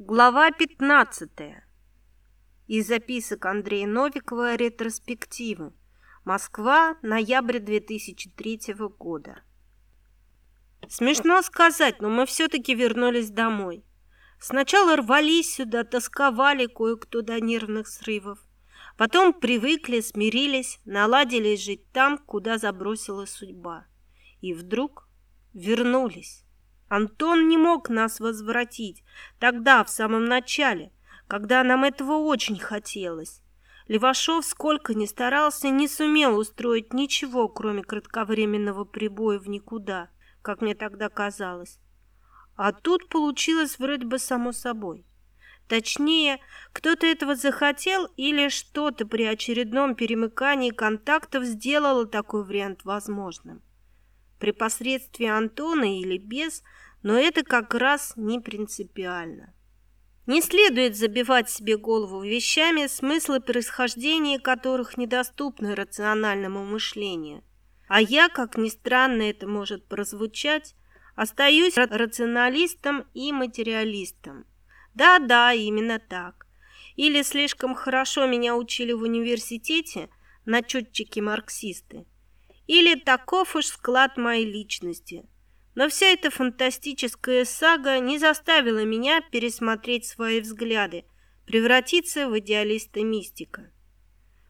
Глава 15. Из записок Андрея Новикова «Ретроспективы». Москва, ноябрь 2003 года. Смешно сказать, но мы все-таки вернулись домой. Сначала рвались сюда, тосковали кое-кто до нервных срывов. Потом привыкли, смирились, наладили жить там, куда забросила судьба. И вдруг вернулись. Антон не мог нас возвратить тогда, в самом начале, когда нам этого очень хотелось. Левашов, сколько ни старался, не сумел устроить ничего, кроме кратковременного прибоя в никуда, как мне тогда казалось. А тут получилось вроде бы само собой. Точнее, кто-то этого захотел или что-то при очередном перемыкании контактов сделало такой вариант возможным при посредстве Антона или без, но это как раз не принципиально. Не следует забивать себе голову вещами, смыслы происхождения которых недоступны рациональному мышлению. А я, как ни странно это может прозвучать, остаюсь рационалистом и материалистом. Да-да, именно так. Или слишком хорошо меня учили в университете начетчики-марксисты, или таков уж склад моей личности. Но вся эта фантастическая сага не заставила меня пересмотреть свои взгляды, превратиться в идеалиста-мистика.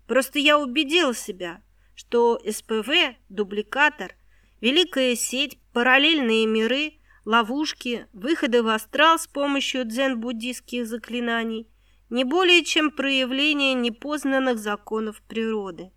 Просто я убедил себя, что СПВ, дубликатор, великая сеть, параллельные миры, ловушки, выходы в астрал с помощью дзен-буддийских заклинаний не более чем проявление непознанных законов природы.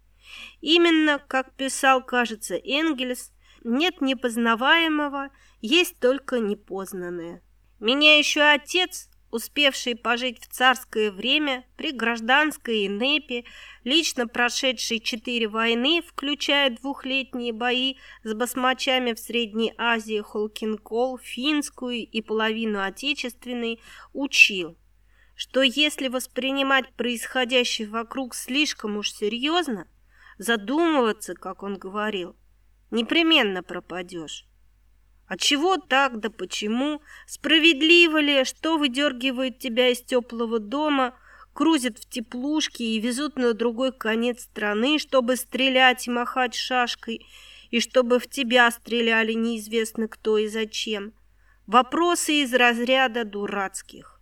Именно, как писал, кажется, Энгельс, нет непознаваемого, есть только непознанное. Меня еще отец, успевший пожить в царское время, при гражданской Инепе, лично прошедший четыре войны, включая двухлетние бои с басмачами в Средней Азии, Холкинкол, финскую и половину отечественной, учил, что если воспринимать происходящее вокруг слишком уж серьезно, задумываться, как он говорил, непременно пропадешь. А чего так, да почему? Справедливо ли, что выдергивают тебя из теплого дома, крузят в теплушки и везут на другой конец страны, чтобы стрелять и махать шашкой, и чтобы в тебя стреляли неизвестно кто и зачем? Вопросы из разряда дурацких.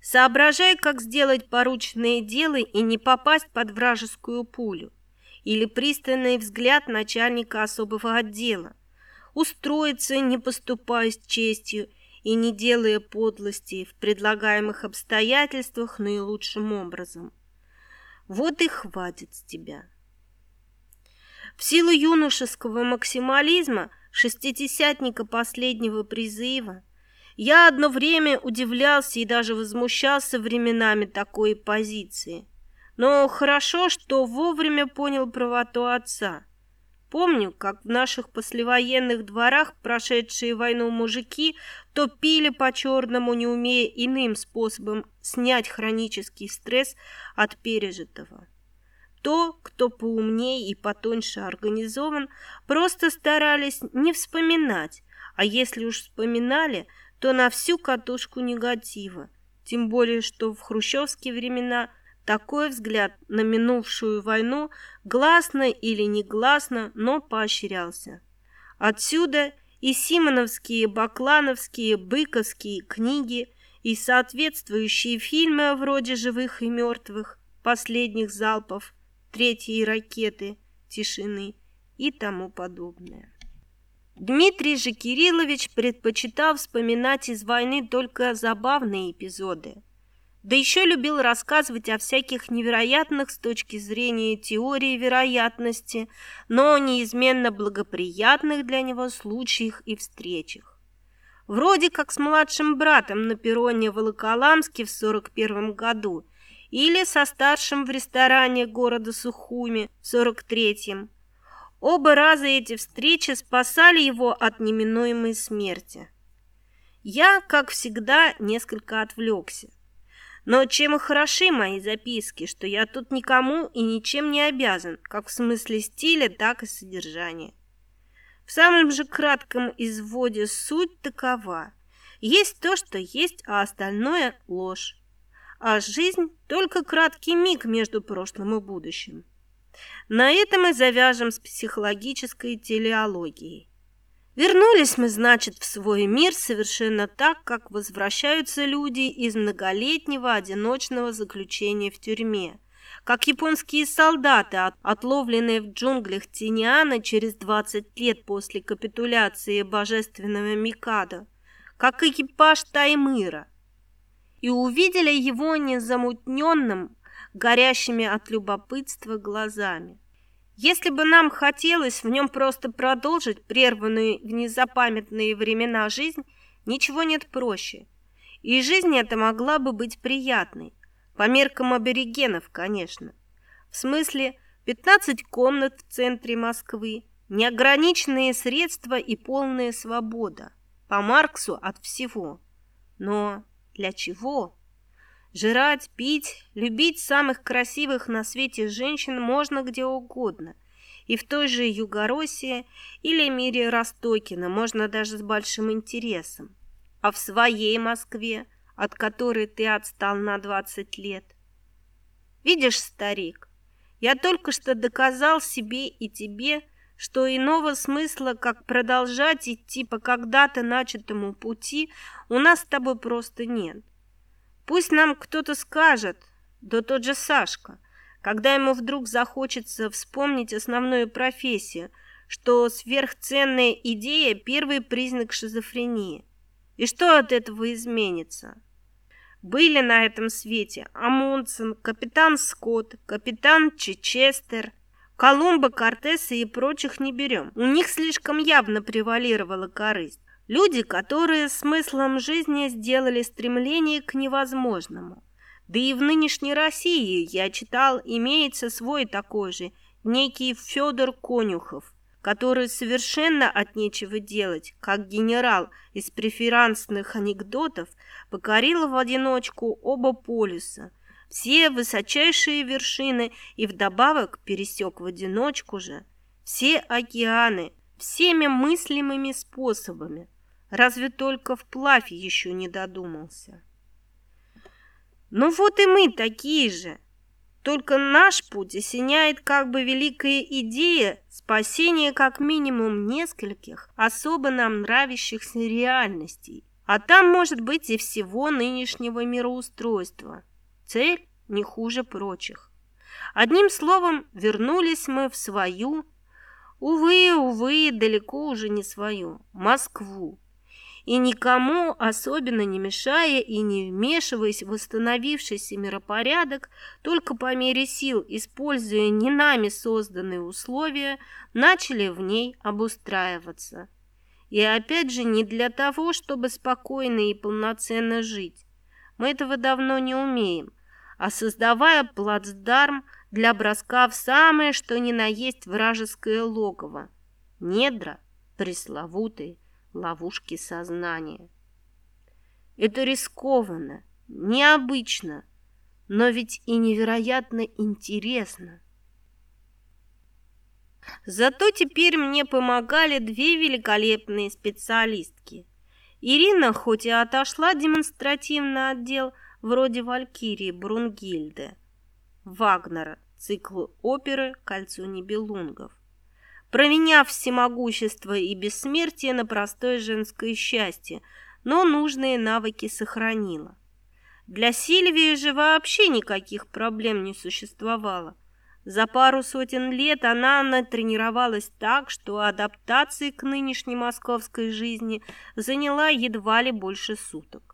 Соображай, как сделать порученные дело и не попасть под вражескую пулю или пристальный взгляд начальника особого отдела, устроиться, не поступая с честью и не делая подлости в предлагаемых обстоятельствах наилучшим образом. Вот и хватит с тебя. В силу юношеского максимализма, шестидесятника последнего призыва, я одно время удивлялся и даже возмущался временами такой позиции – но хорошо, что вовремя понял правоту отца. Помню, как в наших послевоенных дворах прошедшие войну мужики то пили по-черному, не умея иным способом снять хронический стресс от пережитого. То, кто поумнее и потоньше организован, просто старались не вспоминать, а если уж вспоминали, то на всю катушку негатива. Тем более, что в хрущевские времена – такой взгляд на минувшую войну гласно или негласно, но поощрялся. Отсюда и симоновские, баклановские, быковские книги, и соответствующие фильмы вроде «Живых и мертвых», «Последних залпов», «Третьей ракеты», «Тишины» и тому подобное. Дмитрий же Кириллович предпочитал вспоминать из войны только забавные эпизоды – да еще любил рассказывать о всяких невероятных с точки зрения теории вероятности, но неизменно благоприятных для него случаях и встречах. Вроде как с младшим братом на перроне в Волоколамске в 41 году или со старшим в ресторане города Сухуми в 43-м. Оба раза эти встречи спасали его от неминуемой смерти. Я, как всегда, несколько отвлекся. Но чем и хороши мои записки, что я тут никому и ничем не обязан, как в смысле стиля, так и содержания. В самом же кратком изводе суть такова. Есть то, что есть, а остальное – ложь. А жизнь – только краткий миг между прошлым и будущим. На этом мы завяжем с психологической телеологией. Вернулись мы, значит, в свой мир совершенно так, как возвращаются люди из многолетнего одиночного заключения в тюрьме, как японские солдаты, отловленные в джунглях Тиниана через 20 лет после капитуляции божественного Микадо, как экипаж Таймыра, и увидели его незамутненным, горящими от любопытства глазами. Если бы нам хотелось в нем просто продолжить прерванную в незапамятные времена жизнь, ничего нет проще. И жизнь эта могла бы быть приятной. По меркам аборигенов, конечно. В смысле, 15 комнат в центре Москвы, неограниченные средства и полная свобода. По Марксу от всего. Но для чего? Жрать, пить, любить самых красивых на свете женщин можно где угодно. И в той же Югороссии или мире Ростокина можно даже с большим интересом. А в своей Москве, от которой ты отстал на 20 лет. Видишь, старик, я только что доказал себе и тебе, что иного смысла, как продолжать идти по когда-то начатому пути, у нас с тобой просто нет. Пусть нам кто-то скажет, да тот же Сашка, когда ему вдруг захочется вспомнить основную профессию, что сверхценная идея – первый признак шизофрении. И что от этого изменится? Были на этом свете Амундсен, капитан Скотт, капитан Чечестер, Колумба, Кортеса и прочих не берем. У них слишком явно превалировала корысть. Люди, которые смыслом жизни сделали стремление к невозможному. Да и в нынешней России, я читал, имеется свой такой же, некий Федор Конюхов, который совершенно от нечего делать, как генерал из преферансных анекдотов, покорил в одиночку оба полюса, все высочайшие вершины и вдобавок пересек в одиночку же все океаны всеми мыслимыми способами, Разве только вплавь еще не додумался. Ну вот и мы такие же. Только наш путь осеняет как бы великая идея спасения как минимум нескольких особо нам нравящихся реальностей. А там может быть и всего нынешнего мироустройства. Цель не хуже прочих. Одним словом, вернулись мы в свою, увы, увы, далеко уже не свою, Москву и никому особенно не мешая и не вмешиваясь в восстановившийся миропорядок, только по мере сил, используя не нами созданные условия, начали в ней обустраиваться. И опять же не для того, чтобы спокойно и полноценно жить. Мы этого давно не умеем, а создавая плацдарм для броска в самое что ни на есть вражеское логово. Недра пресловутые ловушки сознания. Это рискованно, необычно, но ведь и невероятно интересно. Зато теперь мне помогали две великолепные специалистки. Ирина хоть и отошла демонстративно отдел вроде Валькирии Брунгильды, Вагнера, цикл оперы «Кольцо небелунгов», променяв всемогущество и бессмертие на простое женское счастье, но нужные навыки сохранила. Для Сильвии же вообще никаких проблем не существовало. За пару сотен лет она натренировалась так, что адаптация к нынешней московской жизни заняла едва ли больше суток.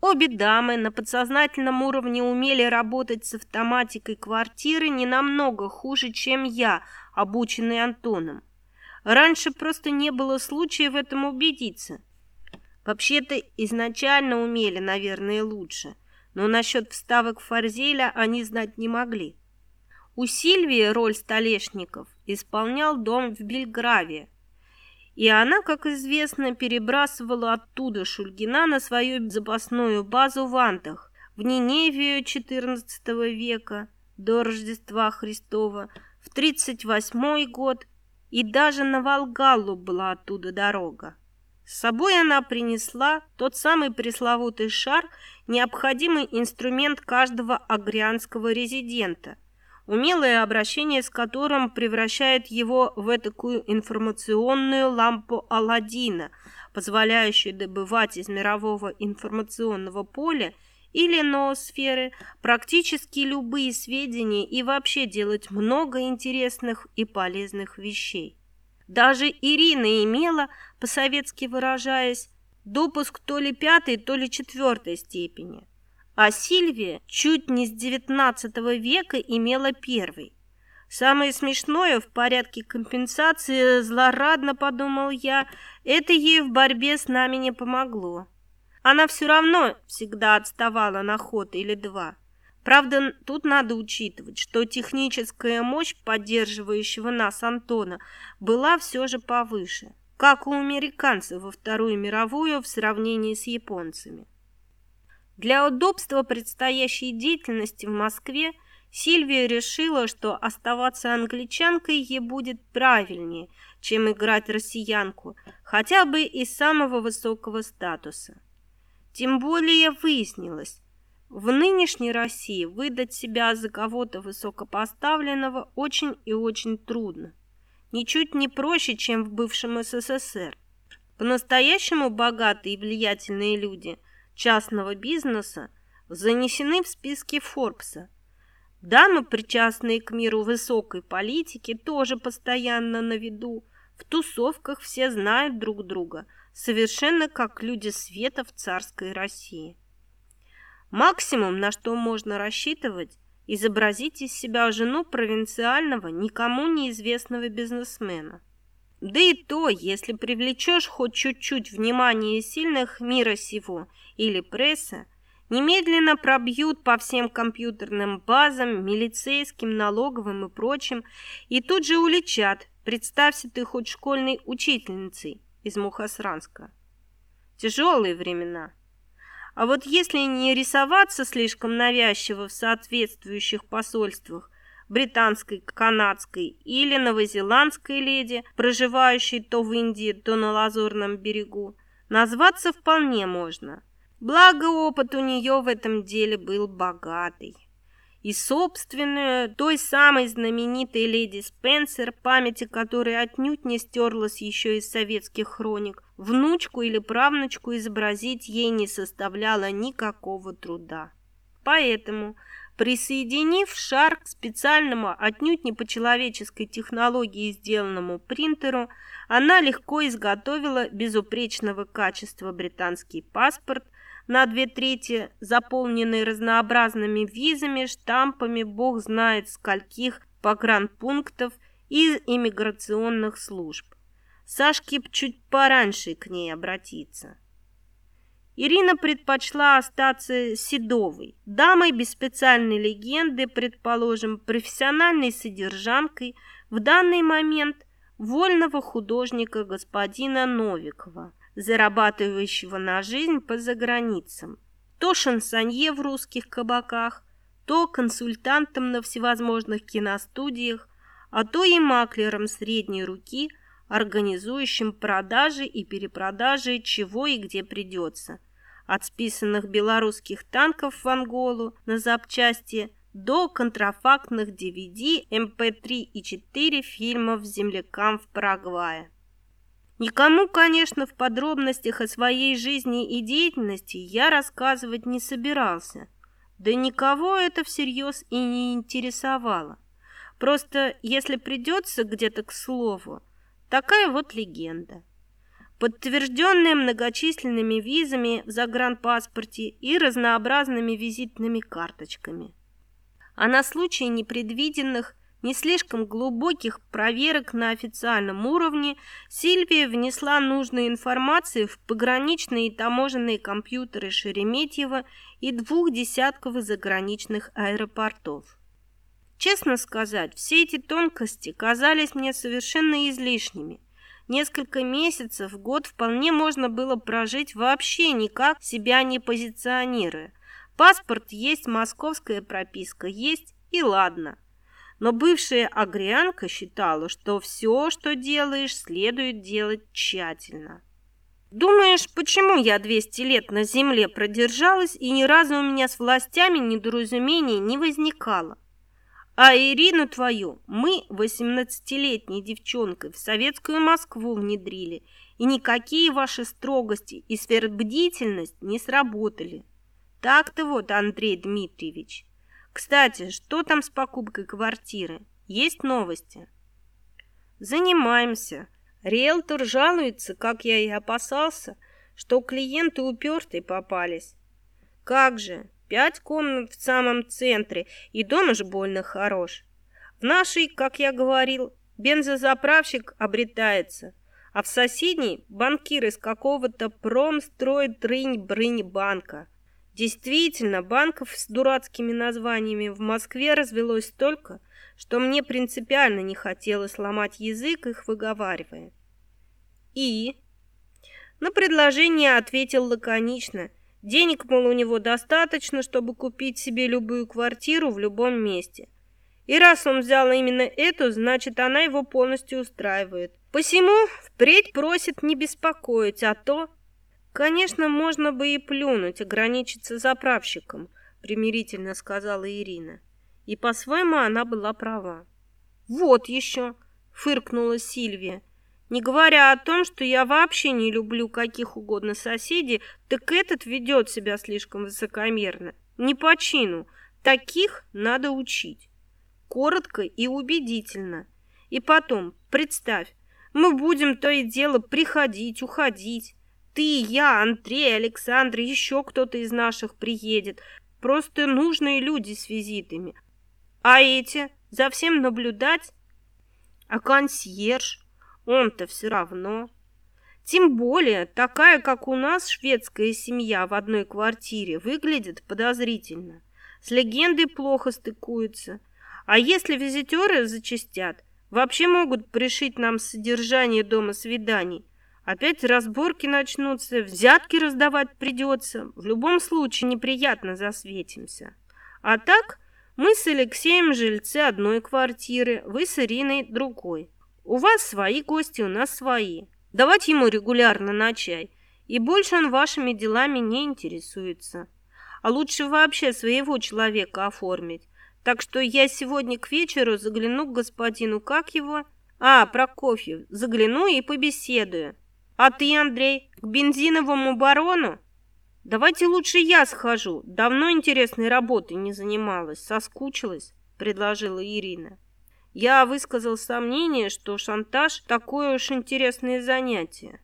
Обе дамы на подсознательном уровне умели работать с автоматикой квартиры не намного хуже, чем я, обученный Антоном. Раньше просто не было случая в этом убедиться. Вообще-то изначально умели, наверное, лучше, но насчет вставок форзеля они знать не могли. У Сильвии роль столешников исполнял дом в Бельграве, и она, как известно, перебрасывала оттуда Шульгина на свою запасную базу в Антах, в Ниневию XIV века до Рождества Христова, в 38 год, и даже на Волгалу была оттуда дорога. С собой она принесла тот самый пресловутый шар, необходимый инструмент каждого агрянского резидента, умелое обращение с которым превращает его в такую информационную лампу Аладдина, позволяющую добывать из мирового информационного поля или ноосферы практически любые сведения и вообще делать много интересных и полезных вещей. Даже Ирина имела, по-советски выражаясь, допуск то ли пятой, то ли четвертой степени, а Сильвия чуть не с девятнадцатого века имела первый. Самое смешное в порядке компенсации, злорадно подумал я, это ей в борьбе с нами не помогло. Она все равно всегда отставала на ход или два. Правда, тут надо учитывать, что техническая мощь поддерживающего нас Антона была все же повыше, как у американцев во Вторую мировую в сравнении с японцами. Для удобства предстоящей деятельности в Москве Сильвия решила, что оставаться англичанкой ей будет правильнее, чем играть россиянку, хотя бы из самого высокого статуса. Тем более выяснилось, в нынешней России выдать себя за кого-то высокопоставленного очень и очень трудно. Ничуть не проще, чем в бывшем СССР. По-настоящему богатые и влиятельные люди частного бизнеса занесены в списки Форбса. Дамы, причастные к миру высокой политики, тоже постоянно на виду. В тусовках все знают друг друга, совершенно как люди света в царской России. Максимум, на что можно рассчитывать, изобразить из себя жену провинциального, никому неизвестного бизнесмена. Да и то, если привлечешь хоть чуть-чуть внимания сильных мира сего или пресса, немедленно пробьют по всем компьютерным базам, милицейским, налоговым и прочим, и тут же уличат, представься ты хоть школьной учительницей из Мухосранска. Тяжелые времена. А вот если не рисоваться слишком навязчиво в соответствующих посольствах, британской, канадской или новозеландской леди, проживающей то в Индии, то на Лазурном берегу, назваться вполне можно. Благо опыт у нее в этом деле был богатый и собственную той самой знаменитой леди Спенсер, памяти которой отнюдь не стерлась еще из советских хроник, внучку или правнучку изобразить ей не составляло никакого труда. Поэтому, присоединив шар к специальному, отнюдь не по человеческой технологии сделанному принтеру, она легко изготовила безупречного качества британский паспорт – на две трети, заполненный разнообразными визами, штампами, бог знает скольких погранпунктов и иммиграционных служб. Сашке чуть пораньше к ней обратиться. Ирина предпочла остаться седовой, дамой без специальной легенды, предположим, профессиональной содержанкой, в данный момент вольного художника господина Новикова, зарабатывающего на жизнь по заграницам. То шансонье в русских кабаках, то консультантом на всевозможных киностудиях, а то и маклером средней руки, организующим продажи и перепродажи чего и где придется. От списанных белорусских танков в Анголу на запчасти до контрафактных DVD, MP3 и 4 фильмов землякам в Парагвае. Никому, конечно, в подробностях о своей жизни и деятельности я рассказывать не собирался. Да никого это всерьез и не интересовало. Просто, если придется где-то к слову, такая вот легенда. Подтвержденная многочисленными визами в загранпаспорте и разнообразными визитными карточками. А на случай непредвиденных не слишком глубоких проверок на официальном уровне Сильвия внесла нужную информацию в пограничные и таможенные компьютеры Шереметьева и двух десятков заграничных аэропортов. Честно сказать, все эти тонкости казались мне совершенно излишними. Несколько месяцев, год вполне можно было прожить вообще никак, себя не позиционируя. Паспорт есть, московская прописка есть, и ладно – но бывшая агрянка считала, что все, что делаешь, следует делать тщательно. Думаешь, почему я 200 лет на земле продержалась и ни разу у меня с властями недоразумений не возникало? А Ирину твою мы 18-летней девчонкой в советскую Москву внедрили, и никакие ваши строгости и сверхбдительность не сработали. Так-то вот, Андрей Дмитриевич. Кстати, что там с покупкой квартиры? Есть новости? Занимаемся. Риэлтор жалуется, как я и опасался, что клиенты упертые попались. Как же, пять комнат в самом центре, и дом уж больно хорош. В нашей, как я говорил, бензозаправщик обретается, а в соседней банкир из какого-то промстройтрынь-брынь банка. Действительно, банков с дурацкими названиями в Москве развелось столько, что мне принципиально не хотелось ломать язык, их выговаривая. И на предложение ответил лаконично. Денег, мол, у него достаточно, чтобы купить себе любую квартиру в любом месте. И раз он взял именно эту, значит, она его полностью устраивает. Посему впредь просит не беспокоить, а то... Конечно, можно бы и плюнуть, ограничиться заправщиком, примирительно сказала Ирина. И по-своему она была права. Вот еще, фыркнула Сильвия. Не говоря о том, что я вообще не люблю каких угодно соседей, так этот ведет себя слишком высокомерно. Не по чину. Таких надо учить. Коротко и убедительно. И потом, представь, мы будем то и дело приходить, уходить. Ты, я, Андрей, Александр, еще кто-то из наших приедет. Просто нужные люди с визитами. А эти? За всем наблюдать? А консьерж? Он-то все равно. Тем более, такая, как у нас, шведская семья в одной квартире выглядит подозрительно. С легендой плохо стыкуется. А если визитеры зачастят, вообще могут пришить нам содержание дома свиданий. Опять разборки начнутся, взятки раздавать придется. В любом случае неприятно засветимся. А так, мы с Алексеем жильцы одной квартиры, вы с Ириной другой. У вас свои гости, у нас свои. Давайте ему регулярно на чай, и больше он вашими делами не интересуется. А лучше вообще своего человека оформить. Так что я сегодня к вечеру загляну к господину, как его? А, Прокофьев, загляну и побеседую. А ты, Андрей, к бензиновому барону? Давайте лучше я схожу. Давно интересной работой не занималась, соскучилась, предложила Ирина. Я высказал сомнение, что шантаж – такое уж интересное занятие.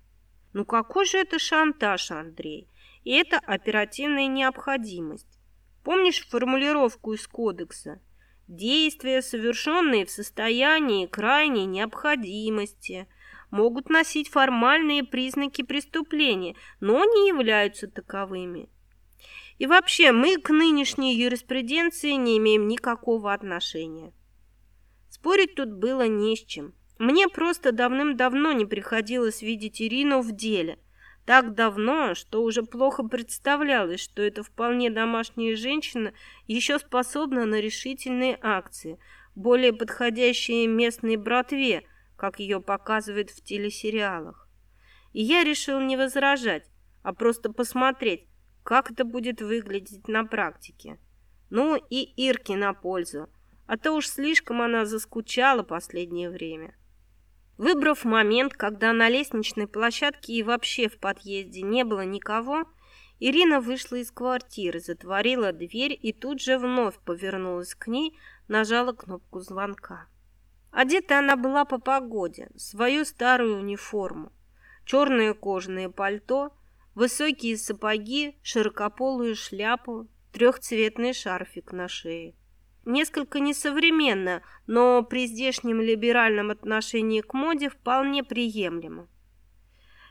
Ну какой же это шантаж, Андрей? И это оперативная необходимость. Помнишь формулировку из кодекса? Действия, совершенные в состоянии крайней необходимости, могут носить формальные признаки преступления, но не являются таковыми. И вообще, мы к нынешней юриспруденции не имеем никакого отношения. Спорить тут было не с чем. Мне просто давным-давно не приходилось видеть Ирину в деле. Так давно, что уже плохо представлялось, что эта вполне домашняя женщина еще способна на решительные акции, более подходящие местной братве, как ее показывают в телесериалах. И я решил не возражать, а просто посмотреть, как это будет выглядеть на практике. Ну и Ирке на пользу а то уж слишком она заскучала последнее время. Выбрав момент, когда на лестничной площадке и вообще в подъезде не было никого, Ирина вышла из квартиры, затворила дверь и тут же вновь повернулась к ней, нажала кнопку звонка. Одета она была по погоде, свою старую униформу. Черное кожаное пальто, высокие сапоги, широкополую шляпу, трехцветный шарфик на шее. Несколько несовременно, но при здешнем либеральном отношении к моде вполне приемлемо.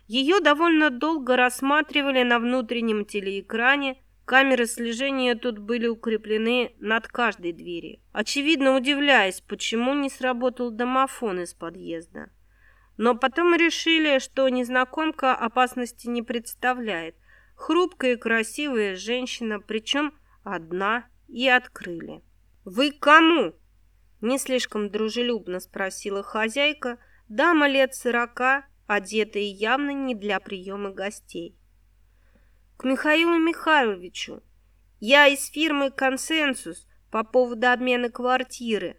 Ее довольно долго рассматривали на внутреннем телеэкране, камеры слежения тут были укреплены над каждой дверью, очевидно удивляясь, почему не сработал домофон из подъезда. Но потом решили, что незнакомка опасности не представляет. Хрупкая и красивая женщина, причем одна, и открыли. «Вы кому?» Не слишком дружелюбно спросила хозяйка, дама лет сорока, одетые явно не для приема гостей. К Михаилу Михайловичу. Я из фирмы «Консенсус» по поводу обмена квартиры.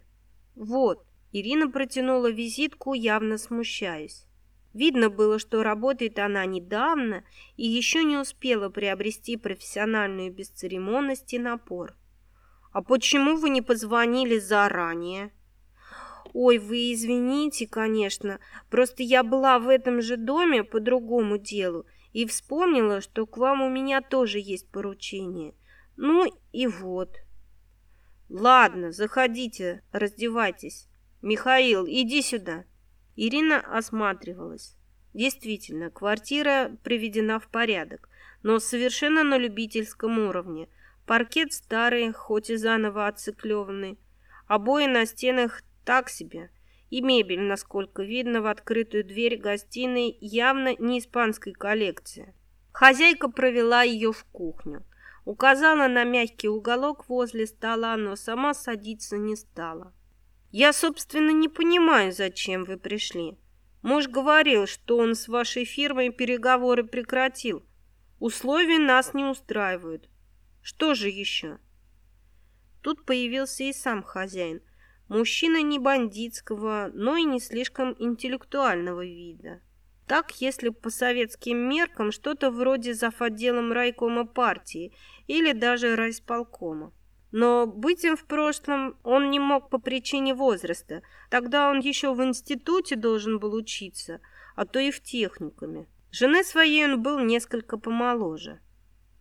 Вот, Ирина протянула визитку, явно смущаясь. Видно было, что работает она недавно и еще не успела приобрести профессиональную бесцеремонность и напор. «А почему вы не позвонили заранее?» «Ой, вы извините, конечно, просто я была в этом же доме по другому делу и вспомнила, что к вам у меня тоже есть поручение. Ну и вот». «Ладно, заходите, раздевайтесь. Михаил, иди сюда». Ирина осматривалась. Действительно, квартира приведена в порядок, но совершенно на любительском уровне. Паркет старый, хоть и заново отциклеванный. Обои на стенах так себе. И мебель, насколько видно, в открытую дверь гостиной явно не испанской коллекции. Хозяйка провела ее в кухню. Указала на мягкий уголок возле стола, но сама садиться не стала. Я, собственно, не понимаю, зачем вы пришли. Муж говорил, что он с вашей фирмой переговоры прекратил. Условия нас не устраивают. Что же еще? Тут появился и сам хозяин. Мужчина не бандитского, но и не слишком интеллектуального вида. Так, если по советским меркам, что-то вроде зав. отделом райкома партии или даже райсполкома. Но быть им в прошлом он не мог по причине возраста. Тогда он еще в институте должен был учиться, а то и в техникуме. Жены своей он был несколько помоложе.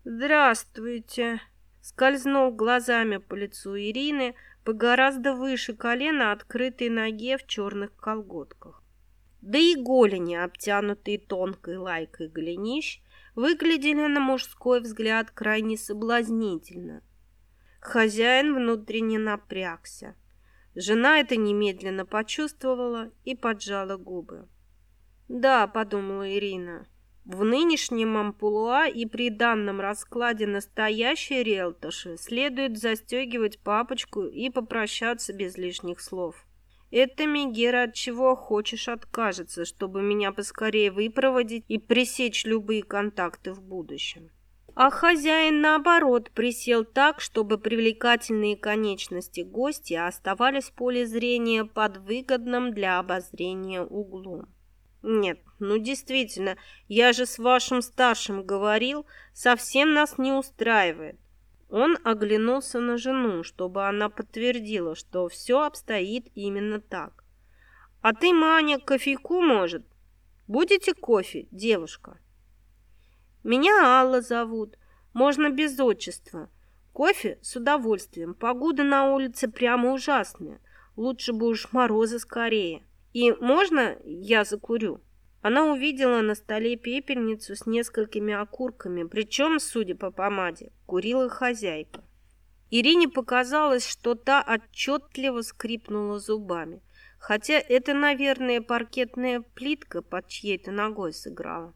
«Здравствуйте!» Скользнул глазами по лицу Ирины, по гораздо выше колена открытой ноге в черных колготках. Да и голени, обтянутые тонкой лайкой голенищ, выглядели на мужской взгляд крайне соблазнительно – Хозяин внутренне напрягся. Жена это немедленно почувствовала и поджала губы. «Да», — подумала Ирина, — «в нынешнем амплуа и при данном раскладе настоящей риэлторши следует застегивать папочку и попрощаться без лишних слов. Это Мегера от чего хочешь откажется, чтобы меня поскорее выпроводить и пресечь любые контакты в будущем». А хозяин, наоборот, присел так, чтобы привлекательные конечности гостя оставались в поле зрения под выгодным для обозрения углом. Нет, ну действительно, я же с вашим старшим говорил, совсем нас не устраивает. Он оглянулся на жену, чтобы она подтвердила, что все обстоит именно так. А ты, Маня, кофейку, может? Будете кофе, девушка? Меня Алла зовут. Можно без отчества. Кофе с удовольствием. Погода на улице прямо ужасная. Лучше бы уж морозы скорее. И можно я закурю?» Она увидела на столе пепельницу с несколькими окурками, причем, судя по помаде, курила хозяйка. Ирине показалось, что та отчетливо скрипнула зубами, хотя это, наверное, паркетная плитка под чьей-то ногой сыграла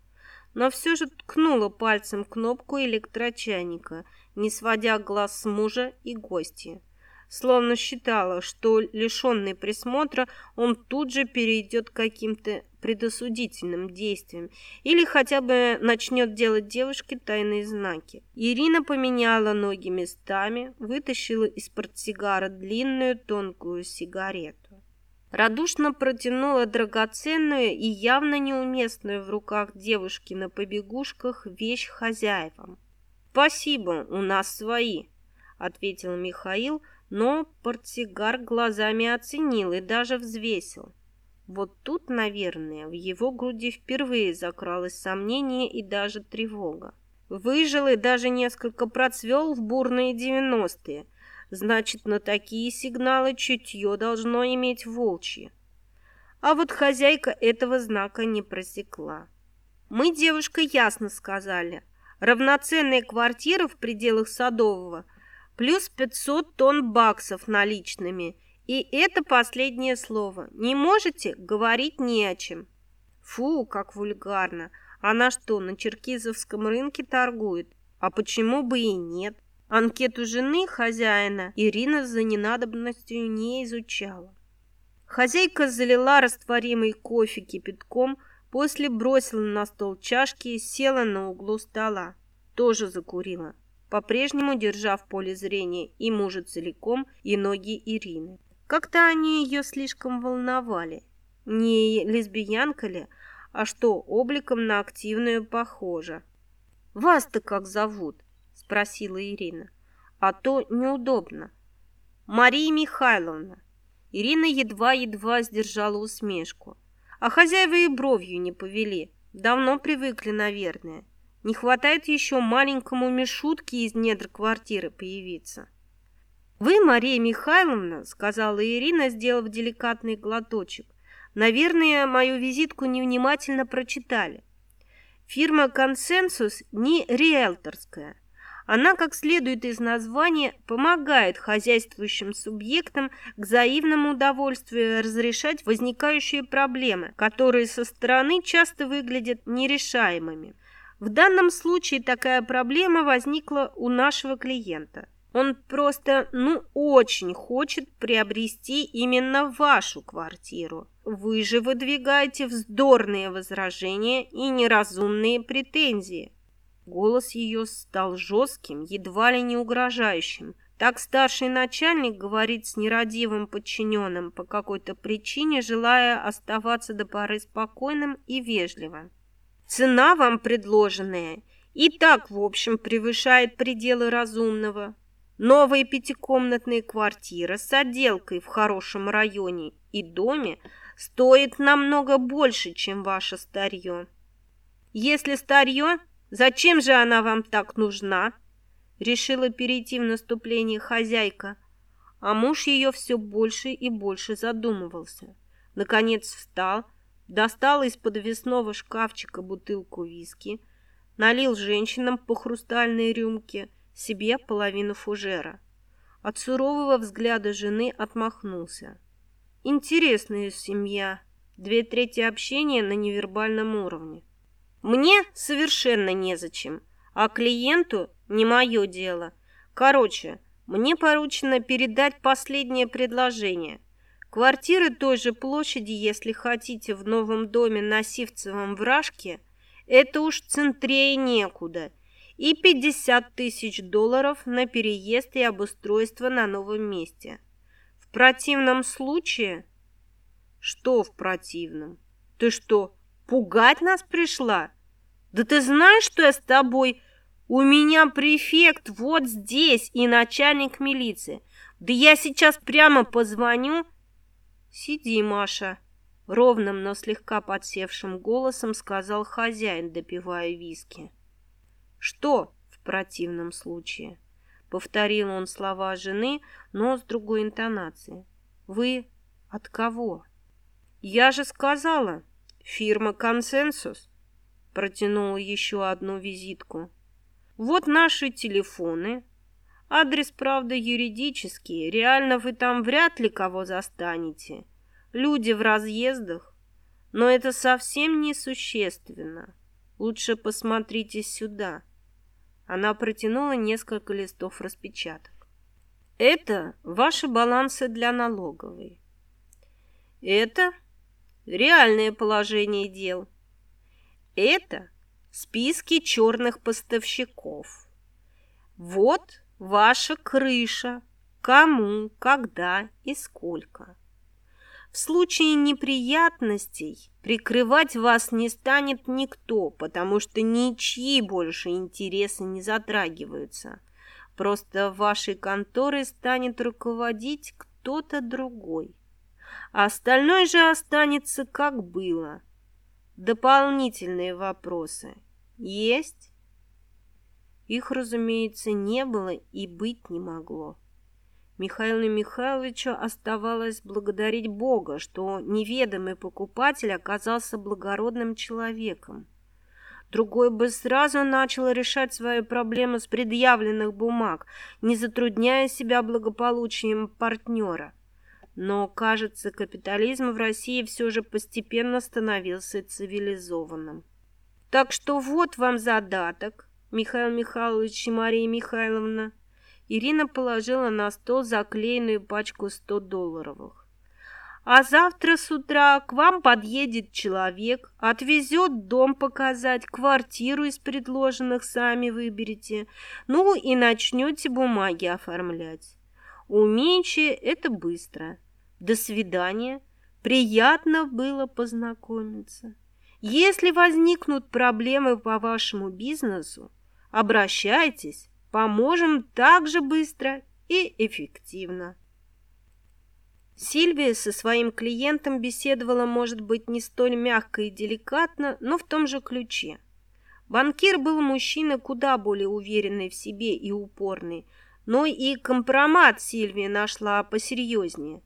но все же ткнула пальцем кнопку электрочайника, не сводя глаз с мужа и гостя. Словно считала, что, лишенный присмотра, он тут же перейдет к каким-то предосудительным действиям или хотя бы начнет делать девушке тайные знаки. Ирина поменяла ноги местами, вытащила из портсигара длинную тонкую сигарету радушно протянула драгоценную и явно неуместную в руках девушки на побегушках вещь хозяевам. «Спасибо, у нас свои», — ответил Михаил, но портсигар глазами оценил и даже взвесил. Вот тут, наверное, в его груди впервые закралось сомнение и даже тревога. Выжил и даже несколько процвел в бурные девяностые — Значит, на такие сигналы чутье должно иметь волчье. А вот хозяйка этого знака не просекла. Мы, девушка, ясно сказали. Равноценная квартира в пределах Садового плюс 500 тонн баксов наличными. И это последнее слово. Не можете? Говорить не о чем. Фу, как вульгарно. Она что, на черкизовском рынке торгует? А почему бы и нет? Анкету жены хозяина Ирина за ненадобностью не изучала. Хозяйка залила растворимый кофе кипятком, После бросила на стол чашки и села на углу стола. Тоже закурила, по-прежнему держа в поле зрения и мужа целиком, и ноги Ирины. Как-то они ее слишком волновали. Не лесбиянка ли, а что, обликом на активную похожа. «Вас-то как зовут?» – спросила Ирина. «А то неудобно». «Мария Михайловна». Ирина едва-едва сдержала усмешку. А хозяева и бровью не повели. Давно привыкли, наверное. Не хватает еще маленькому Мишутке из недр квартиры появиться. «Вы, Мария Михайловна», — сказала Ирина, сделав деликатный глоточек, «наверное, мою визитку невнимательно прочитали. Фирма «Консенсус» не риэлторская. Она, как следует из названия, помогает хозяйствующим субъектам к взаимному удовольствию разрешать возникающие проблемы, которые со стороны часто выглядят нерешаемыми. В данном случае такая проблема возникла у нашего клиента. Он просто, ну, очень хочет приобрести именно вашу квартиру. Вы же выдвигаете вздорные возражения и неразумные претензии. Голос ее стал жестким, едва ли не угрожающим. Так старший начальник говорит с нерадивым подчиненным по какой-то причине, желая оставаться до поры спокойным и вежливым. Цена вам предложенная и так, в общем, превышает пределы разумного. Новая пятикомнатная квартира с отделкой в хорошем районе и доме стоит намного больше, чем ваше старье. Если старье Зачем же она вам так нужна? Решила перейти в наступление хозяйка, а муж ее все больше и больше задумывался. Наконец встал, достал из подвесного шкафчика бутылку виски, налил женщинам по хрустальной рюмке, себе половину фужера. От сурового взгляда жены отмахнулся. Интересная семья, две трети общения на невербальном уровне. Мне совершенно незачем, а клиенту не мое дело. Короче, мне поручено передать последнее предложение. Квартиры той же площади, если хотите, в новом доме на Сивцевом вражке, это уж центрее некуда. И 50 тысяч долларов на переезд и обустройство на новом месте. В противном случае... Что в противном? Ты что, Пугать нас пришла? Да ты знаешь, что я с тобой? У меня префект вот здесь и начальник милиции. Да я сейчас прямо позвоню. Сиди, Маша, ровным, но слегка подсевшим голосом сказал хозяин, допивая виски. Что в противном случае? Повторил он слова жены, но с другой интонацией. Вы от кого? Я же сказала, Фирма «Консенсус» протянула еще одну визитку. Вот наши телефоны. Адрес, правда, юридический. Реально вы там вряд ли кого застанете. Люди в разъездах. Но это совсем не существенно. Лучше посмотрите сюда. Она протянула несколько листов распечаток. Это ваши балансы для налоговой. Это реальное положение дел. Это списки черных поставщиков. Вот ваша крыша, кому, когда и сколько. В случае неприятностей прикрывать вас не станет никто, потому что ничьи больше интересы не затрагиваются. Просто вашей конторой станет руководить кто-то другой а остальное же останется как было. Дополнительные вопросы есть? Их, разумеется, не было и быть не могло. Михаилу Михайловичу оставалось благодарить Бога, что неведомый покупатель оказался благородным человеком. Другой бы сразу начал решать свои проблемы с предъявленных бумаг, не затрудняя себя благополучием партнера. Но, кажется, капитализм в России все же постепенно становился цивилизованным. Так что вот вам задаток, Михаил Михайлович и Мария А завтра с утра к вам подъедет человек, отвезет дом показать, квартиру из предложенных сами выберете, ну и начнете бумаги оформлять. Умеючи это быстро. До свидания. Приятно было познакомиться. Если возникнут проблемы по вашему бизнесу, обращайтесь, поможем так же быстро и эффективно. Сильвия со своим клиентом беседовала, может быть, не столь мягко и деликатно, но в том же ключе. Банкир был мужчина куда более уверенный в себе и упорный, но и компромат Сильвия нашла посерьезнее.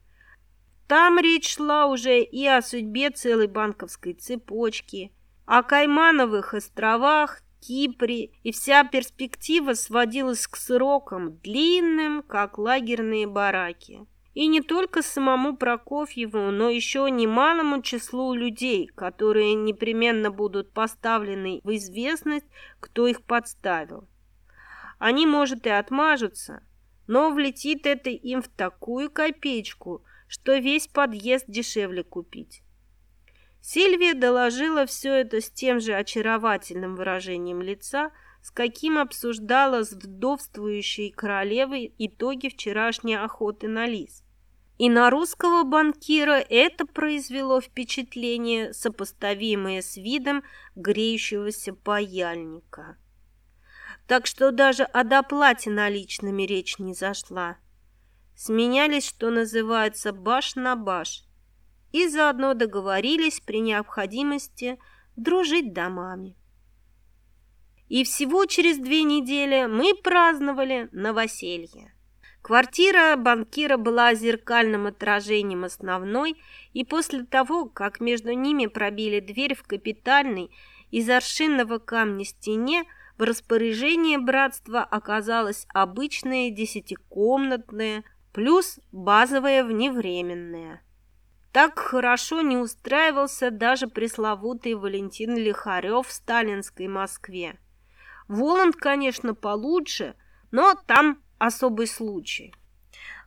Там речь шла уже и о судьбе целой банковской цепочки, о Каймановых островах, Кипре, и вся перспектива сводилась к срокам, длинным, как лагерные бараки. И не только самому Прокофьеву, но еще немалому числу людей, которые непременно будут поставлены в известность, кто их подставил. Они, может, и отмажутся, но влетит это им в такую копеечку, что весь подъезд дешевле купить. Сильвия доложила все это с тем же очаровательным выражением лица, с каким обсуждала с вдовствующей королевой итоги вчерашней охоты на лис. И на русского банкира это произвело впечатление, сопоставимое с видом греющегося паяльника. Так что даже о доплате наличными речь не зашла. Сменялись, что называется, баш на баш, и заодно договорились при необходимости дружить домами. И всего через две недели мы праздновали новоселье. Квартира банкира была зеркальным отражением основной, и после того, как между ними пробили дверь в капитальной из аршинного камня стене, в распоряжении братства оказалась обычная десятикомнатная, плюс базовая вневременная. Так хорошо не устраивался даже пресловутый Валентин Лихарев в сталинской Москве. Воланд, конечно, получше, но там особый случай.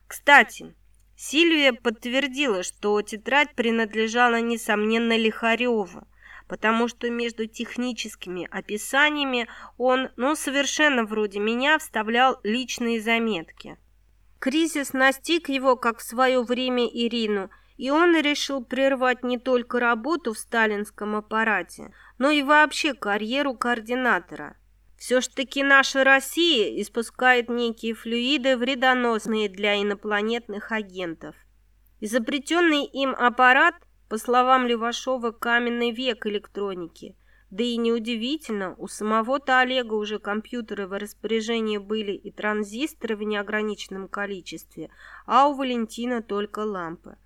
Кстати, Сильвия подтвердила, что тетрадь принадлежала, несомненно, Лихареву, потому что между техническими описаниями он, ну, совершенно вроде меня, вставлял личные заметки. Кризис настиг его, как в свое время Ирину, и он решил прервать не только работу в сталинском аппарате, но и вообще карьеру координатора – все ж таки наша Россия испускает некие флюиды, вредоносные для инопланетных агентов. Изобретенный им аппарат, по словам Левашова, каменный век электроники. Да и неудивительно, у самого-то Олега уже компьютеры в распоряжении были и транзисторы в неограниченном количестве, а у Валентина только лампы.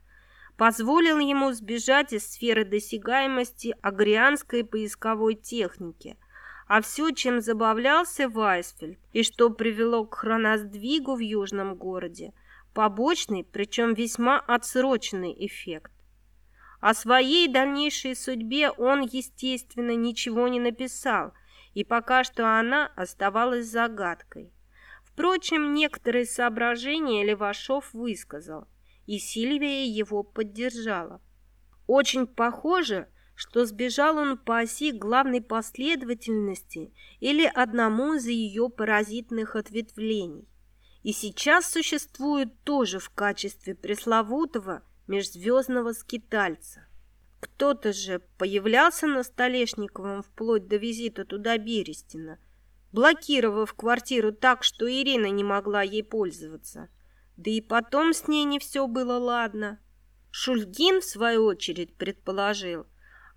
Позволил ему сбежать из сферы досягаемости агрианской поисковой техники – а все, чем забавлялся Вайсфельд и что привело к хроносдвигу в южном городе, побочный, причем весьма отсроченный эффект. О своей дальнейшей судьбе он, естественно, ничего не написал, и пока что она оставалась загадкой. Впрочем, некоторые соображения Левашов высказал, и Сильвия его поддержала. Очень похоже, что сбежал он по оси главной последовательности или одному из ее паразитных ответвлений. И сейчас существует тоже в качестве пресловутого межзвездного скитальца. Кто-то же появлялся на Столешниковом вплоть до визита туда Берестина, блокировав квартиру так, что Ирина не могла ей пользоваться. Да и потом с ней не все было ладно. Шульгин, в свою очередь, предположил,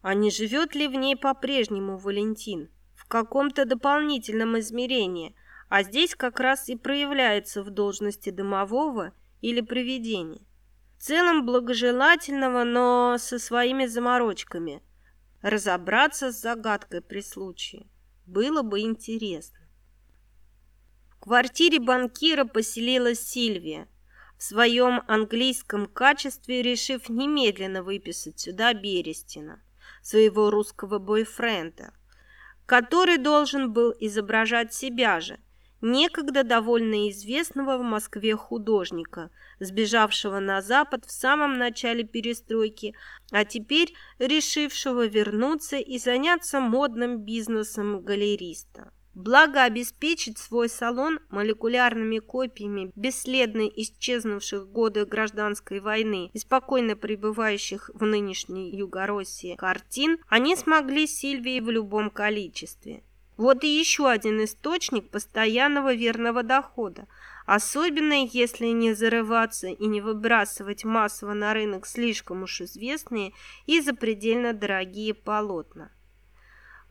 а не живет ли в ней по-прежнему Валентин? В каком-то дополнительном измерении, а здесь как раз и проявляется в должности домового или привидения. В целом благожелательного, но со своими заморочками. Разобраться с загадкой при случае было бы интересно. В квартире банкира поселилась Сильвия, своем английском качестве решив немедленно выписать сюда Берестина своего русского бойфренда, который должен был изображать себя же, некогда довольно известного в Москве художника, сбежавшего на Запад в самом начале перестройки, а теперь решившего вернуться и заняться модным бизнесом галериста. Благо обеспечить свой салон молекулярными копиями бесследно исчезнувших годы гражданской войны и спокойно пребывающих в нынешней Югороссии картин, они смогли Сильвии в любом количестве. Вот и еще один источник постоянного верного дохода, особенно если не зарываться и не выбрасывать массово на рынок слишком уж известные и запредельно дорогие полотна.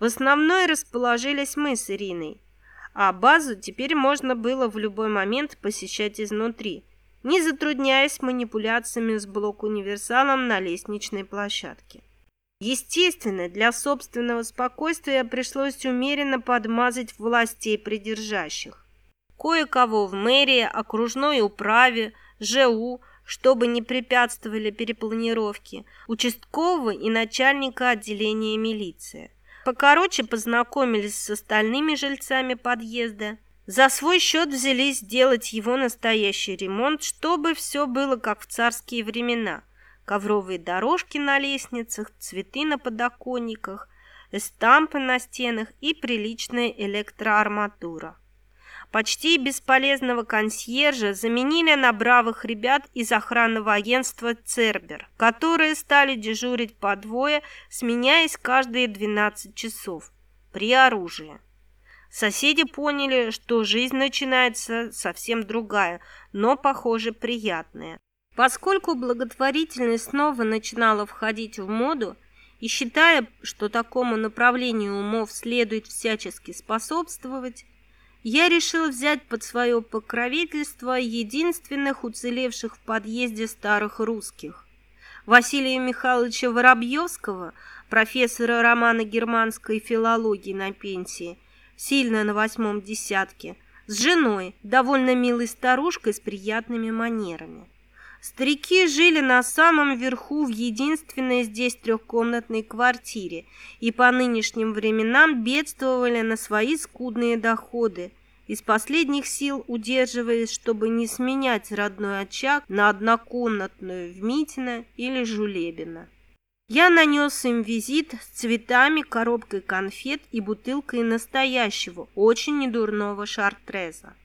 В основной расположились мы с Ириной, а базу теперь можно было в любой момент посещать изнутри, не затрудняясь манипуляциями с блок-универсалом на лестничной площадке. Естественно, для собственного спокойствия пришлось умеренно подмазать властей придержащих. Кое-кого в мэрии, окружной управе, ЖУ, чтобы не препятствовали перепланировке, участкового и начальника отделения милиции. Покороче познакомились с остальными жильцами подъезда. За свой счет взялись делать его настоящий ремонт, чтобы все было как в царские времена. Ковровые дорожки на лестницах, цветы на подоконниках, эстампы на стенах и приличная электроарматура. Почти бесполезного консьержа заменили на бравых ребят из охранного агентства «Цербер», которые стали дежурить по двое, сменяясь каждые 12 часов при оружии. Соседи поняли, что жизнь начинается совсем другая, но, похоже, приятная. Поскольку благотворительность снова начинала входить в моду, и считая, что такому направлению умов следует всячески способствовать, я решил взять под свое покровительство единственных уцелевших в подъезде старых русских. Василия Михайловича Воробьевского, профессора романо-германской филологии на пенсии, сильно на восьмом десятке, с женой, довольно милой старушкой с приятными манерами. Старики жили на самом верху в единственной здесь трехкомнатной квартире и по нынешним временам бедствовали на свои скудные доходы, из последних сил удерживаясь, чтобы не сменять родной очаг на однокомнатную в Митино или Жулебино. Я нанес им визит с цветами, коробкой конфет и бутылкой настоящего, очень недурного шартреза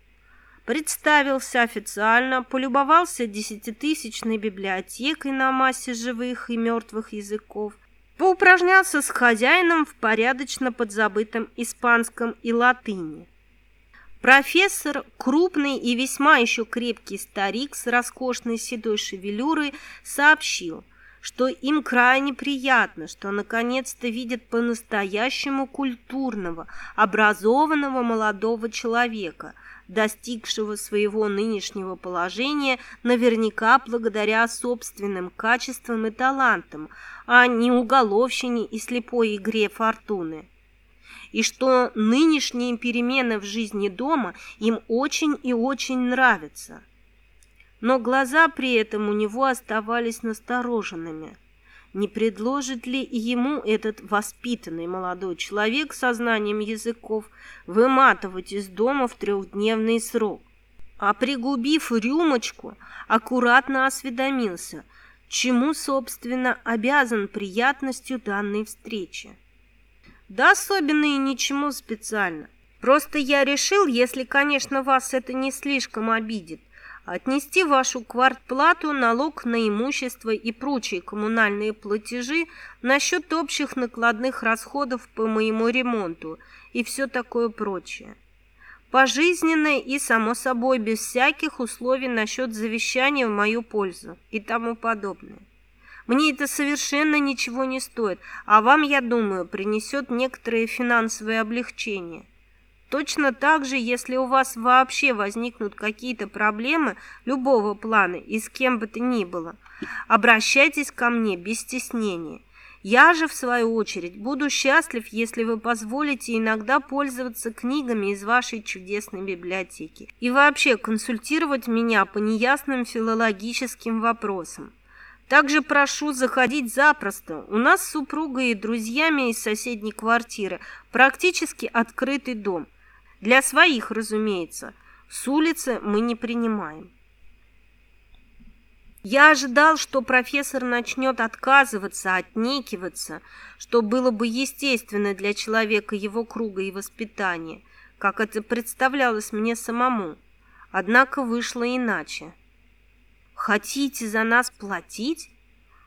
представился официально, полюбовался десятитысячной библиотекой на массе живых и мертвых языков, поупражнялся с хозяином в порядочно подзабытом испанском и латыни. Профессор, крупный и весьма еще крепкий старик с роскошной седой шевелюрой, сообщил, что им крайне приятно, что наконец-то видят по-настоящему культурного, образованного молодого человека – достигшего своего нынешнего положения наверняка благодаря собственным качествам и талантам, а не уголовщине и слепой игре фортуны. И что нынешние перемены в жизни дома им очень и очень нравятся. Но глаза при этом у него оставались настороженными – не предложит ли ему этот воспитанный молодой человек со знанием языков выматывать из дома в трехдневный срок? А пригубив рюмочку, аккуратно осведомился, чему, собственно, обязан приятностью данной встречи. Да особенно и ничему специально. Просто я решил, если, конечно, вас это не слишком обидит, отнести вашу квартплату, налог на имущество и прочие коммунальные платежи на счет общих накладных расходов по моему ремонту и все такое прочее. Пожизненное и, само собой, без всяких условий насчет завещания в мою пользу и тому подобное. Мне это совершенно ничего не стоит, а вам, я думаю, принесет некоторые финансовые облегчения. Точно так же, если у вас вообще возникнут какие-то проблемы любого плана и с кем бы то ни было, обращайтесь ко мне без стеснения. Я же, в свою очередь, буду счастлив, если вы позволите иногда пользоваться книгами из вашей чудесной библиотеки и вообще консультировать меня по неясным филологическим вопросам. Также прошу заходить запросто. У нас с супругой и друзьями из соседней квартиры практически открытый дом – Для своих, разумеется. С улицы мы не принимаем. Я ожидал, что профессор начнет отказываться, отнекиваться, что было бы естественно для человека его круга и воспитания, как это представлялось мне самому. Однако вышло иначе. Хотите за нас платить?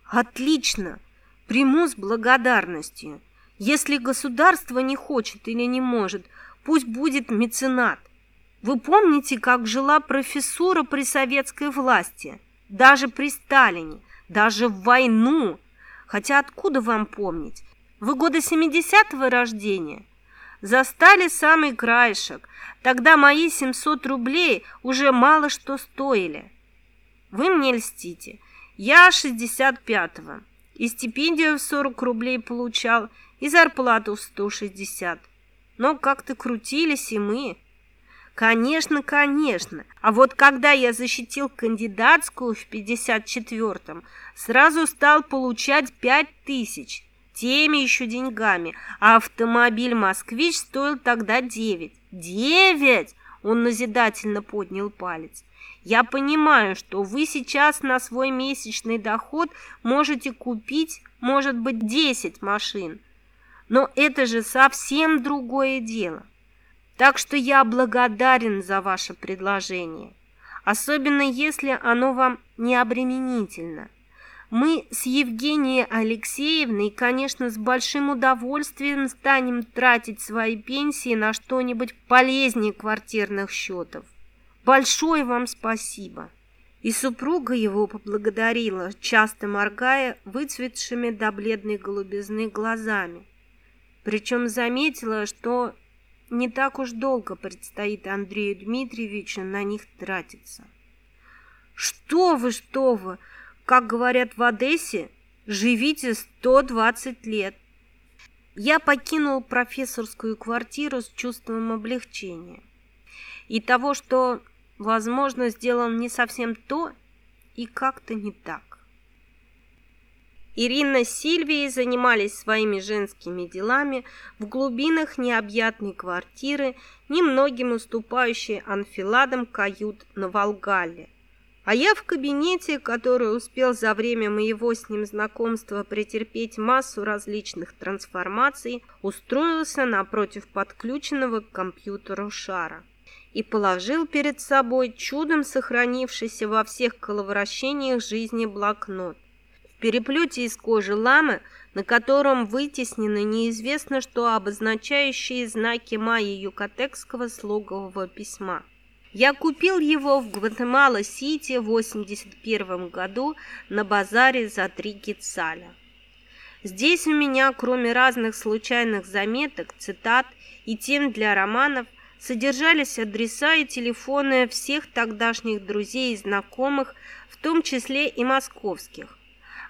Отлично! Приму с благодарностью. Если государство не хочет или не может, пусть будет меценат. Вы помните, как жила профессура при советской власти? Даже при Сталине, даже в войну. Хотя откуда вам помнить? Вы года 70-го рождения? Застали самый краешек. Тогда мои 700 рублей уже мало что стоили. Вы мне льстите. Я 65-го. И стипендию в 40 рублей получал, и зарплату в 160. Но как-то крутились и мы. Конечно, конечно. А вот когда я защитил кандидатскую в 54-м, сразу стал получать 5 тысяч. Теми еще деньгами. А автомобиль «Москвич» стоил тогда 9. 9! Он назидательно поднял палец. Я понимаю, что вы сейчас на свой месячный доход можете купить, может быть, 10 машин. Но это же совсем другое дело. Так что я благодарен за ваше предложение, особенно если оно вам не обременительно. Мы с Евгенией Алексеевной, конечно, с большим удовольствием станем тратить свои пенсии на что-нибудь полезнее квартирных счетов. Большое вам спасибо!» И супруга его поблагодарила, часто моргая выцветшими до бледной голубизны глазами. Причем заметила, что не так уж долго предстоит Андрею Дмитриевичу на них тратиться. «Что вы, что вы! Как говорят в Одессе, живите 120 лет!» Я покинул профессорскую квартиру с чувством облегчения и того, что возможно, сделал не совсем то и как-то не так. Ирина с Сильвией занимались своими женскими делами в глубинах необъятной квартиры, немногим уступающей анфиладам кают на Волгале. А я в кабинете, который успел за время моего с ним знакомства претерпеть массу различных трансформаций, устроился напротив подключенного к компьютеру шара и положил перед собой чудом сохранившийся во всех коловращениях жизни блокнот. Переплете из кожи ламы, на котором вытеснены неизвестно что обозначающие знаки майя юкатекского слогового письма. Я купил его в Гватемала-Сити в 81 году на базаре за три кицаля. Здесь у меня, кроме разных случайных заметок, цитат и тем для романов – содержались адреса и телефоны всех тогдашних друзей и знакомых, в том числе и московских.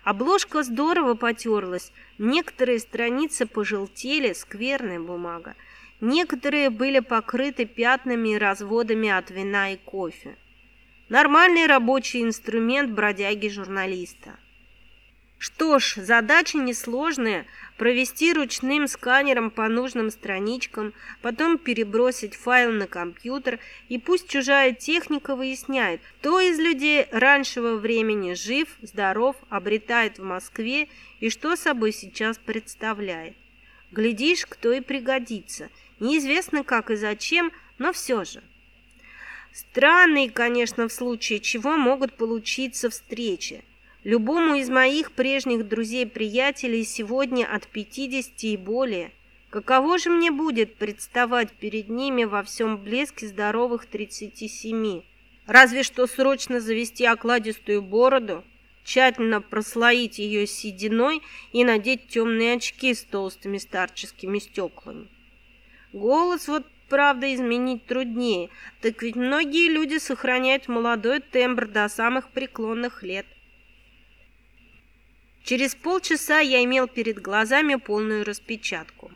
Обложка здорово потерлась, некоторые страницы пожелтели, скверная бумага. Некоторые были покрыты пятнами и разводами от вина и кофе. Нормальный рабочий инструмент бродяги-журналиста. Что ж, задача несложная – провести ручным сканером по нужным страничкам, потом перебросить файл на компьютер, и пусть чужая техника выясняет, кто из людей раньшего времени жив, здоров, обретает в Москве и что собой сейчас представляет. Глядишь, кто и пригодится. Неизвестно как и зачем, но все же. Странные, конечно, в случае чего могут получиться встречи. Любому из моих прежних друзей-приятелей сегодня от 50 и более. Каково же мне будет представать перед ними во всем блеске здоровых 37? Разве что срочно завести окладистую бороду, тщательно прослоить ее сединой и надеть темные очки с толстыми старческими стеклами. Голос вот правда, изменить труднее, так ведь многие люди сохраняют молодой тембр до самых преклонных лет. Через полчаса я имел перед глазами полную распечатку.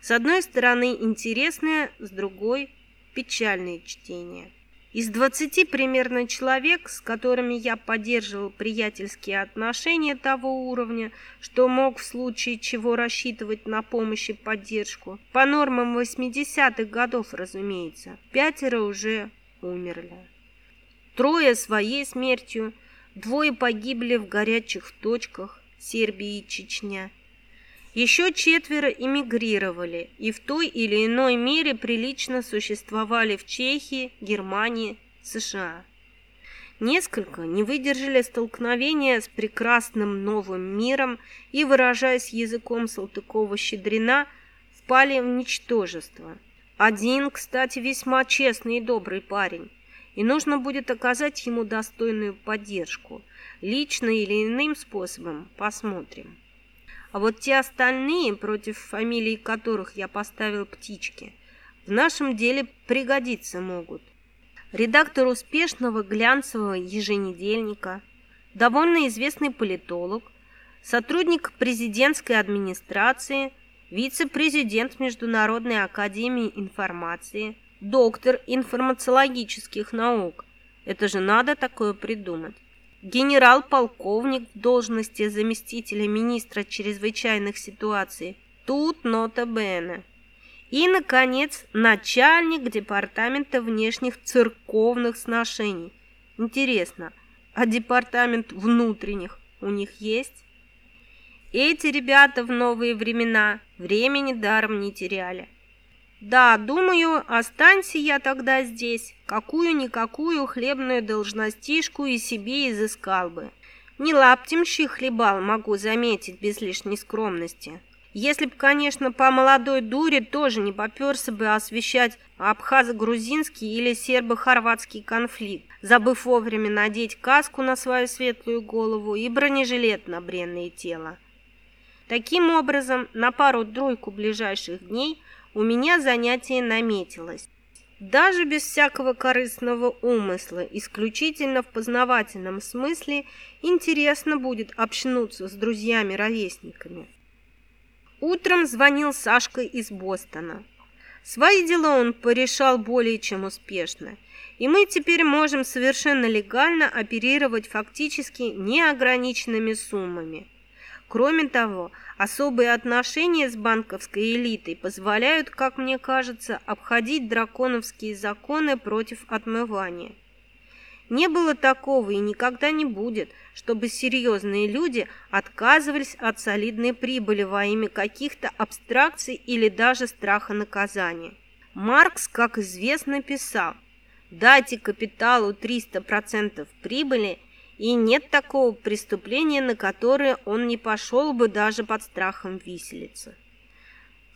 С одной стороны интересное, с другой печальное чтение. Из двадцати примерно человек, с которыми я поддерживал приятельские отношения того уровня, что мог в случае чего рассчитывать на помощь и поддержку, по нормам 80-х годов, разумеется, пятеро уже умерли. Трое своей смертью, двое погибли в горячих точках Сербии и Чечня. Еще четверо эмигрировали и в той или иной мере прилично существовали в Чехии, Германии, США. Несколько не выдержали столкновения с прекрасным новым миром и, выражаясь языком Салтыкова-Щедрина, впали в ничтожество. Один, кстати, весьма честный и добрый парень, и нужно будет оказать ему достойную поддержку. Лично или иным способом посмотрим. А вот те остальные, против фамилий которых я поставил птички, в нашем деле пригодиться могут. Редактор успешного глянцевого еженедельника, довольно известный политолог, сотрудник президентской администрации, вице-президент Международной академии информации, доктор информациологических наук. Это же надо такое придумать генерал-полковник в должности заместителя министра чрезвычайных ситуаций. Тут нота бене. И, наконец, начальник департамента внешних церковных сношений. Интересно, а департамент внутренних у них есть? Эти ребята в новые времена времени даром не теряли. Да, думаю, останься я тогда здесь, какую-никакую хлебную должностишку и себе изыскал бы. Не лаптемщи хлебал, могу заметить, без лишней скромности. Если б, конечно, по молодой дуре тоже не поперся бы освещать абхазо-грузинский или сербо-хорватский конфликт, забыв вовремя надеть каску на свою светлую голову и бронежилет на бренное тело. Таким образом, на пару-тройку ближайших дней – у меня занятие наметилось. Даже без всякого корыстного умысла, исключительно в познавательном смысле, интересно будет общнуться с друзьями-ровесниками. Утром звонил Сашка из Бостона. Свои дела он порешал более чем успешно, и мы теперь можем совершенно легально оперировать фактически неограниченными суммами. Кроме того, Особые отношения с банковской элитой позволяют, как мне кажется, обходить драконовские законы против отмывания. Не было такого и никогда не будет, чтобы серьезные люди отказывались от солидной прибыли во имя каких-то абстракций или даже страха наказания. Маркс, как известно, писал, «Дайте капиталу 300% прибыли, и нет такого преступления, на которое он не пошел бы даже под страхом виселицы.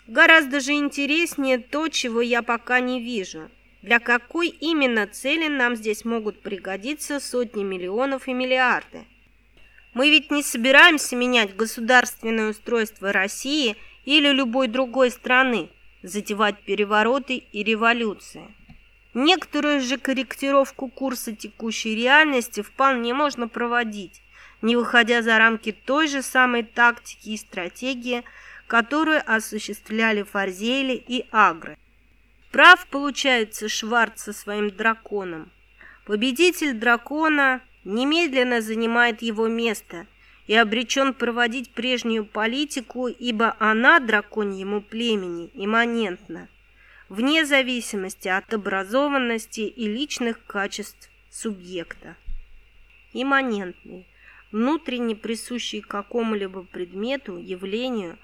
Гораздо же интереснее то, чего я пока не вижу. Для какой именно цели нам здесь могут пригодиться сотни миллионов и миллиарды? Мы ведь не собираемся менять государственное устройство России или любой другой страны, затевать перевороты и революции. Некоторую же корректировку курса текущей реальности вполне можно проводить, не выходя за рамки той же самой тактики и стратегии, которую осуществляли Фарзели и Агры. Прав получается Шварц со своим драконом. Победитель дракона немедленно занимает его место и обречен проводить прежнюю политику, ибо она драконьему племени имманентна вне зависимости от образованности и личных качеств субъекта. Имманентный, внутренне присущий какому-либо предмету, явлению,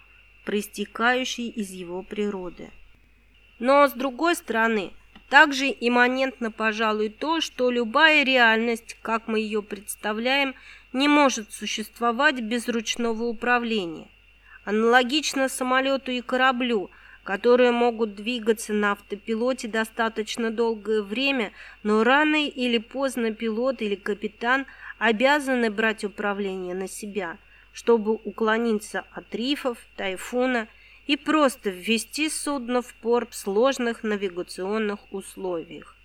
проистекающий из его природы. Но, с другой стороны, также имманентно, пожалуй, то, что любая реальность, как мы ее представляем, не может существовать без ручного управления. Аналогично самолету и кораблю – которые могут двигаться на автопилоте достаточно долгое время, но рано или поздно пилот или капитан обязаны брать управление на себя, чтобы уклониться от рифов, тайфуна и просто ввести судно в порт в сложных навигационных условиях.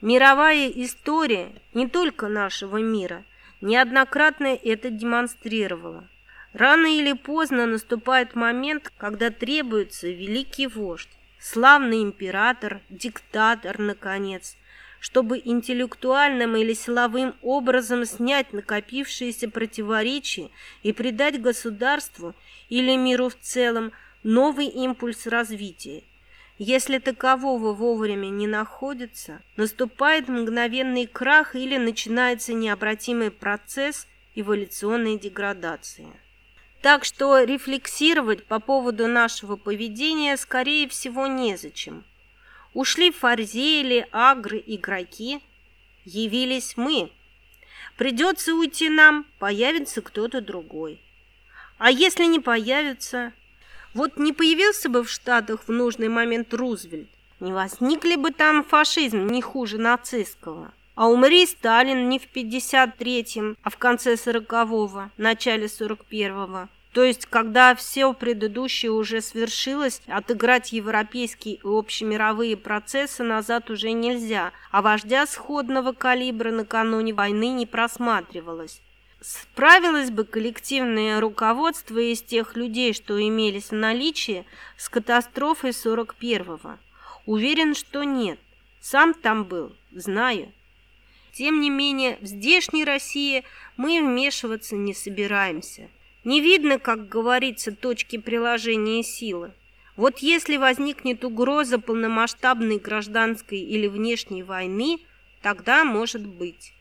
Мировая история не только нашего мира неоднократно это демонстрировала. Рано или поздно наступает момент, когда требуется великий вождь, славный император, диктатор, наконец, чтобы интеллектуальным или силовым образом снять накопившиеся противоречия и придать государству или миру в целом новый импульс развития. Если такового вовремя не находится, наступает мгновенный крах или начинается необратимый процесс эволюционной деградации. Так что рефлексировать по поводу нашего поведения, скорее всего, незачем. Ушли фарзели, агры, игроки. Явились мы. Придется уйти нам, появится кто-то другой. А если не появится? Вот не появился бы в Штатах в нужный момент Рузвельт, не возникли бы там фашизм не хуже нацистского. А умри Сталин не в 53-м, а в конце 40-го, начале 41-го. То есть, когда все предыдущее уже свершилось, отыграть европейские и общемировые процессы назад уже нельзя, а вождя сходного калибра накануне войны не просматривалось. Справилось бы коллективное руководство из тех людей, что имелись в наличии, с катастрофой 41-го? Уверен, что нет. Сам там был, знаю. Тем не менее, в здешней России мы вмешиваться не собираемся. Не видно, как говорится, точки приложения силы. Вот если возникнет угроза полномасштабной гражданской или внешней войны, тогда может быть.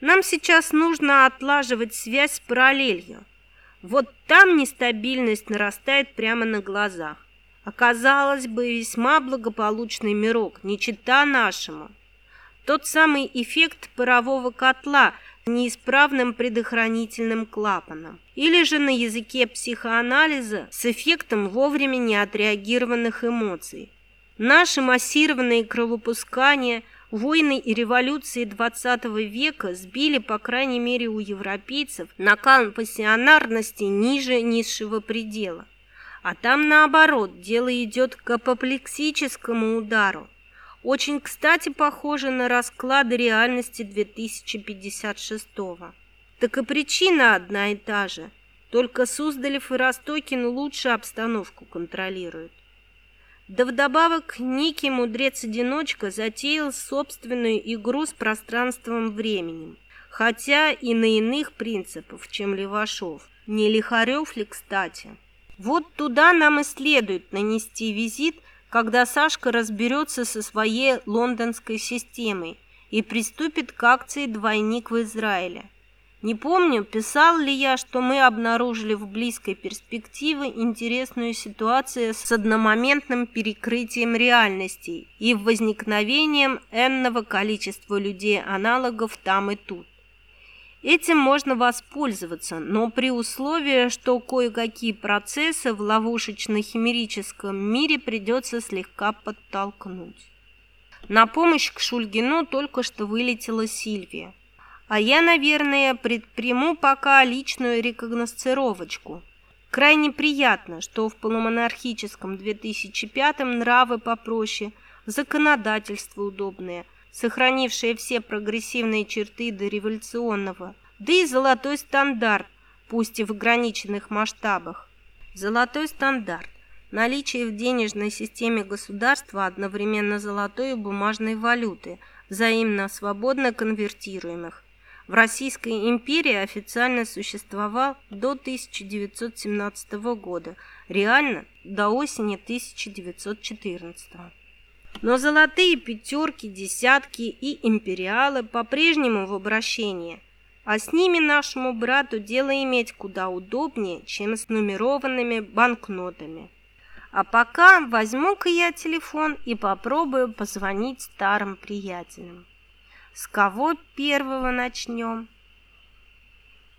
Нам сейчас нужно отлаживать связь с параллелью. Вот там нестабильность нарастает прямо на глазах. Оказалось бы, весьма благополучный мирок, не чита нашему. Тот самый эффект парового котла с неисправным предохранительным клапаном. Или же на языке психоанализа с эффектом вовремя неотреагированных эмоций. Наши массированные кровопускания, войны и революции XX века сбили, по крайней мере у европейцев, накал пассионарности ниже низшего предела. А там, наоборот, дело идет к апоплексическому удару. Очень, кстати, похоже на расклады реальности 2056 -го. Так и причина одна и та же. Только Суздалев и Ростокин лучше обстановку контролируют. Да вдобавок некий мудрец-одиночка затеял собственную игру с пространством-временем, хотя и на иных принципах, чем Левашов. Не Лихарев ли, кстати? Вот туда нам и следует нанести визит – когда Сашка разберется со своей лондонской системой и приступит к акции «Двойник в Израиле». Не помню, писал ли я, что мы обнаружили в близкой перспективе интересную ситуацию с одномоментным перекрытием реальностей и возникновением энного количества людей-аналогов там и тут. Этим можно воспользоваться, но при условии, что кое-какие процессы в ловушечно-химерическом мире придется слегка подтолкнуть. На помощь к Шульгину только что вылетела Сильвия. А я, наверное, предприму пока личную рекогносцировочку. Крайне приятно, что в полумонархическом 2005-м нравы попроще, законодательство удобное – сохранившая все прогрессивные черты дореволюционного, да и золотой стандарт, пусть и в ограниченных масштабах. Золотой стандарт – наличие в денежной системе государства одновременно золотой и бумажной валюты, взаимно свободно конвертируемых. В Российской империи официально существовал до 1917 года, реально до осени 1914 года. Но золотые пятерки, десятки и империалы по-прежнему в обращении, а с ними нашему брату дело иметь куда удобнее, чем с нумерованными банкнотами. А пока возьму-ка я телефон и попробую позвонить старым приятелям. С кого первого начнем?